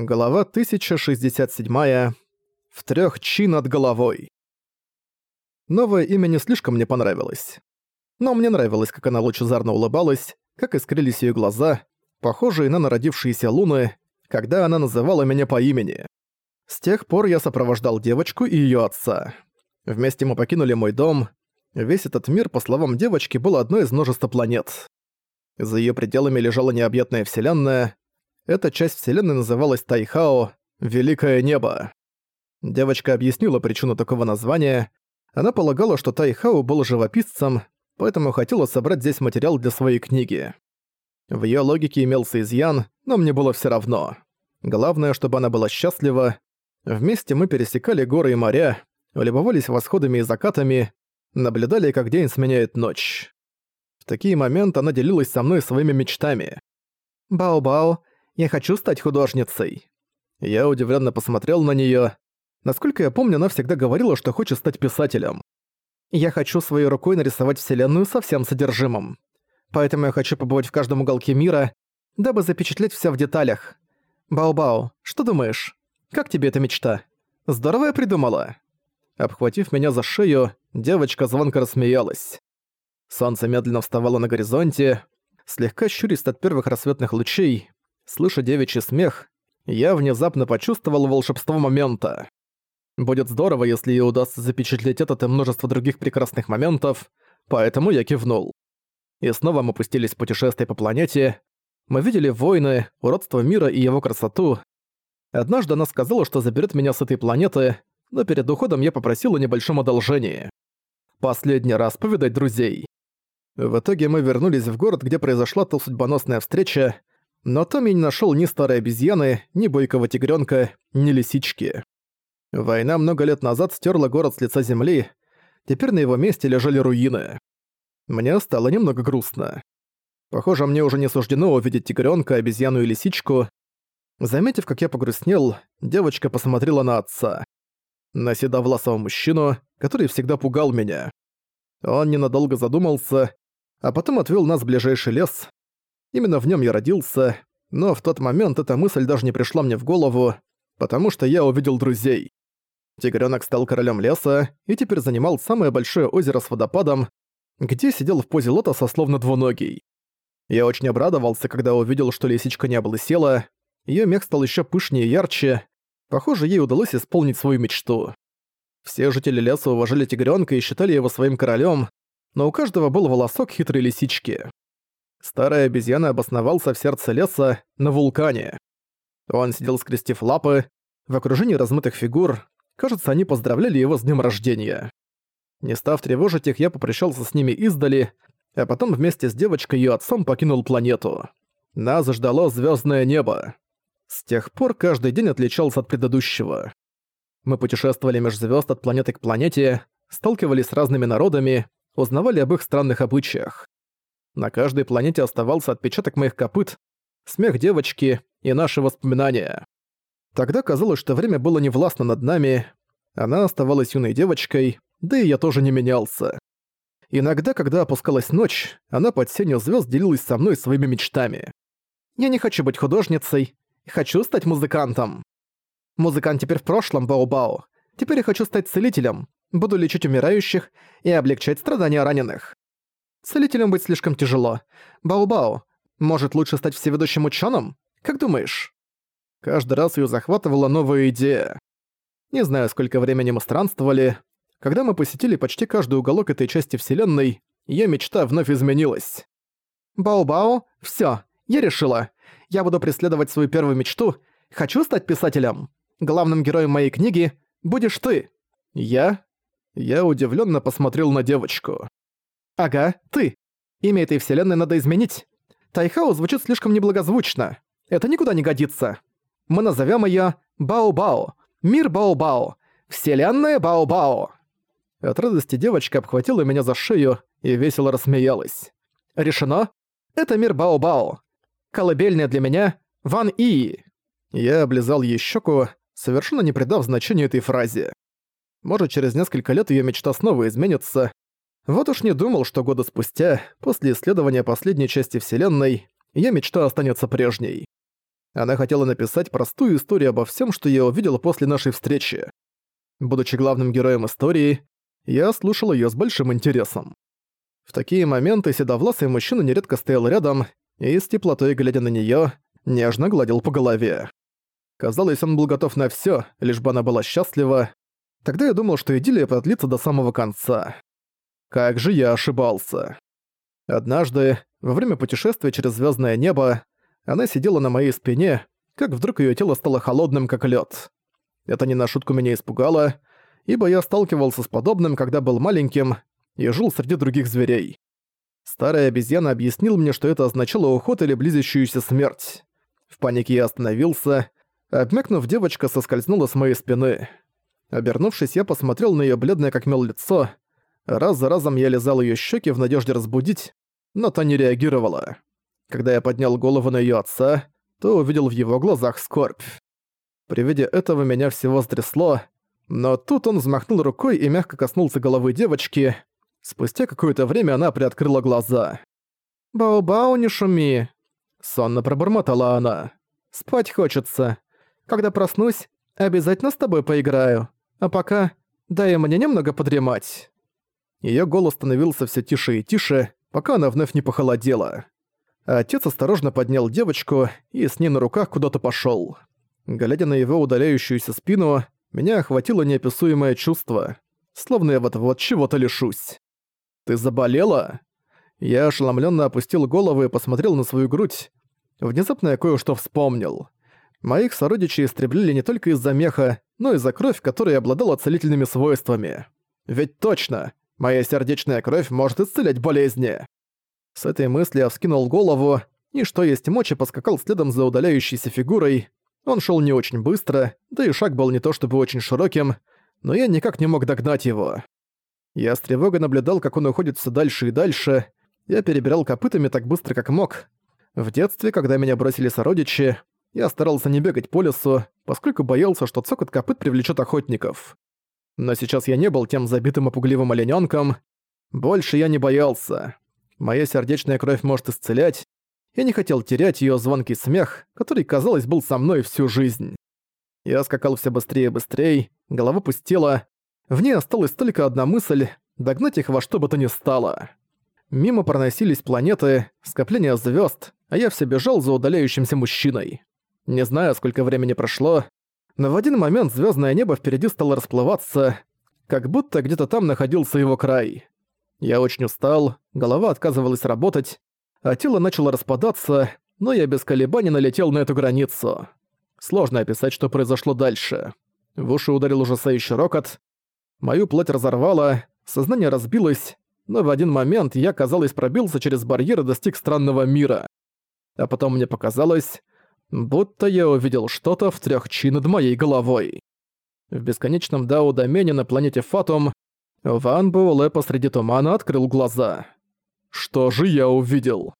Глава 1067. В трех чин над головой. Новое имя не слишком мне понравилось. Но мне нравилось, как она лучезарно улыбалась, как искрились ее глаза, похожие на народившиеся луны, когда она называла меня по имени. С тех пор я сопровождал девочку и ее отца. Вместе мы покинули мой дом. Весь этот мир, по словам девочки, был одной из множества планет. За ее пределами лежала необъятная вселенная, эта часть вселенной называлась Тайхао «Великое небо». Девочка объяснила причину такого названия. Она полагала, что Тайхао был живописцем, поэтому хотела собрать здесь материал для своей книги. В её логике имелся изъян, но мне было всё равно. Главное, чтобы она была счастлива. Вместе мы пересекали горы и моря, любовались восходами и закатами, наблюдали, как день сменяет ночь. В такие моменты она делилась со мной своими мечтами. «Бао-бао, я хочу стать художницей». Я удивленно посмотрел на нее. Насколько я помню, она всегда говорила, что хочет стать писателем. Я хочу своей рукой нарисовать Вселенную со всем содержимым. Поэтому я хочу побывать в каждом уголке мира, дабы запечатлеть все в деталях. Бао-бао, что думаешь? Как тебе эта мечта? Здорово я придумала. Обхватив меня за шею, девочка звонко рассмеялась. Солнце медленно вставало на горизонте, слегка щурясь от первых рассветных лучей, слыша девичий смех, я внезапно почувствовал волшебство момента. Будет здорово, если ей удастся запечатлеть этот и множество других прекрасных моментов, поэтому я кивнул. И снова мы пустились в путешествие по планете. Мы видели войны, уродство мира и его красоту. Однажды она сказала, что заберет меня с этой планеты, но перед уходом я попросил о небольшом одолжении. Последний раз повидать друзей. В итоге мы вернулись в город, где произошла та судьбоносная встреча, но там я не нашёл ни старой обезьяны, ни бойкого тигрёнка, ни лисички. Война много лет назад стерла город с лица земли, теперь на его месте лежали руины. Мне стало немного грустно. Похоже, мне уже не суждено увидеть тигрёнка, обезьяну и лисичку. Заметив, как я погрустнел, девочка посмотрела на отца. На седовласого мужчину, который всегда пугал меня. Он ненадолго задумался, а потом отвёл нас в ближайший лес, Именно в нем я родился, но в тот момент эта мысль даже не пришла мне в голову, потому что я увидел друзей. Тигрёнок стал королем леса и теперь занимал самое большое озеро с водопадом, где сидел в позе лотоса словно двуногий. Я очень обрадовался, когда увидел, что лисичка не облысела, её мех стал ещё пышнее и ярче, похоже, ей удалось исполнить свою мечту. Все жители леса уважали тигрёнка и считали его своим королем, но у каждого был волосок хитрой лисички. Старая обезьяна обосновался в сердце леса, на вулкане. Он сидел скрестив лапы, в окружении размытых фигур. Кажется, они поздравляли его с днем рождения. Не став тревожить их, я попрощался с ними издали, а потом вместе с девочкой и отцом покинул планету. Нас ждало звездное небо. С тех пор каждый день отличался от предыдущего. Мы путешествовали меж звезд от планеты к планете, сталкивались с разными народами, узнавали об их странных обычаях. На каждой планете оставался отпечаток моих копыт, смех девочки и наши воспоминания. Тогда казалось, что время было невластно над нами, она оставалась юной девочкой, да и я тоже не менялся. Иногда, когда опускалась ночь, она под сенью звезд делилась со мной своими мечтами. «Я не хочу быть художницей, хочу стать музыкантом. Музыкант теперь в прошлом, Бао-Бао. Теперь я хочу стать целителем, буду лечить умирающих и облегчать страдания раненых. Целителем быть слишком тяжело. Бао-Бао, может лучше стать всеведущим ученым? Как думаешь?» Каждый раз ее захватывала новая идея. Не знаю, сколько времени мы странствовали. Когда мы посетили почти каждый уголок этой части Вселенной, ее мечта вновь изменилась. «Бао-Бао, всё, я решила. Я буду преследовать свою первую мечту. Хочу стать писателем. Главным героем моей книги будешь ты». «Я?» Я удивленно посмотрел на девочку. «Ага, ты. Имя этой вселенной надо изменить. Тайхао звучит слишком неблагозвучно. Это никуда не годится. Мы назовем ее Бао-Бао. Мир Бао-Бао. Вселенная Бао-Бао». От радости девочка обхватила меня за шею и весело рассмеялась. «Решено? Это мир Бао-Бао. Колыбельная для меня — Ван И». Я облизал ей щеку, совершенно не придав значению этой фразе. Может, через несколько лет ее мечта снова изменится, вот уж не думал, что года спустя, после исследования последней части Вселенной, её мечта останется прежней. Она хотела написать простую историю обо всем, что я увидел после нашей встречи. Будучи главным героем истории, я слушал ее с большим интересом. В такие моменты седовласый мужчина нередко стоял рядом и с теплотой, глядя на нее, нежно гладил по голове. Казалось, он был готов на все, лишь бы она была счастлива. Тогда я думал, что идиллия продлится до самого конца. Как же я ошибался. Однажды, во время путешествия через звездное небо, она сидела на моей спине, как вдруг ее тело стало холодным, как лед. Это не на шутку меня испугало, ибо я сталкивался с подобным, когда был маленьким и жил среди других зверей. Старая обезьяна объяснил мне, что это означало уход или близящуюся смерть. В панике я остановился. Обмякнув, девочка соскользнула с моей спины. Обернувшись, я посмотрел на ее бледное как мел лицо. Раз за разом я лизал ее щеки в надежде разбудить, но та не реагировала. Когда я поднял голову на ее отца, то увидел в его глазах скорбь. При виде этого меня всего стрясло, но тут он взмахнул рукой и мягко коснулся головы девочки. Спустя какое-то время она приоткрыла глаза. «Бау-бау, не шуми!» Сонно пробормотала она. «Спать хочется. Когда проснусь, обязательно с тобой поиграю. А пока дай мне немного подремать». Её голос становился все тише и тише, пока она вновь не похолодела. Отец осторожно поднял девочку и с ней на руках куда-то пошёл. Глядя на его удаляющуюся спину, меня охватило неописуемое чувство, словно я вот-вот чего-то лишусь. «Ты заболела?» Я ошеломленно опустил голову и посмотрел на свою грудь. Внезапно я кое-что вспомнил. Моих сородичей истребляли не только из-за меха, но и за кровь, которая обладала целительными свойствами. Ведь точно, моя сердечная кровь может исцелять болезни. С этой мыслью я вскинул голову, и что есть мочи поскакал следом за удаляющейся фигурой. Он шел не очень быстро, да и шаг был не то чтобы очень широким, но я никак не мог догнать его. Я с тревогой наблюдал, как он уходит все дальше и дальше. Я перебирал копытами так быстро, как мог. В детстве, когда меня бросили сородичи, я старался не бегать по лесу, поскольку боялся, что цокот копыт привлечет охотников. Но сейчас я не был тем забитым и пугливым оленёнком. Больше я не боялся. Моя сердечная кровь может исцелять. Я не хотел терять её звонкий смех, который, казалось, был со мной всю жизнь. Я скакал все быстрее и быстрее, голова пустела. В ней осталась только одна мысль — догнать их во что бы то ни стало. Мимо проносились планеты, скопления звёзд, а я все бежал за удаляющимся мужчиной. Не знаю, сколько времени прошло, но в один момент звёздное небо впереди стало расплываться, как будто где-то там находился его край. Я очень устал, голова отказывалась работать, а тело начало распадаться, но я без колебаний налетел на эту границу. Сложно описать, что произошло дальше. В уши ударил ужасающий рокот. Мою плоть разорвало, сознание разбилось, но в один момент я, казалось, пробился через барьер и достиг странного мира. А потом мне показалось, будто я увидел что-то в трёх чи над моей головой. В бесконечном Дау-домене на планете Фатум Ван Буэлэ посреди тумана открыл глаза. «Что же я увидел?»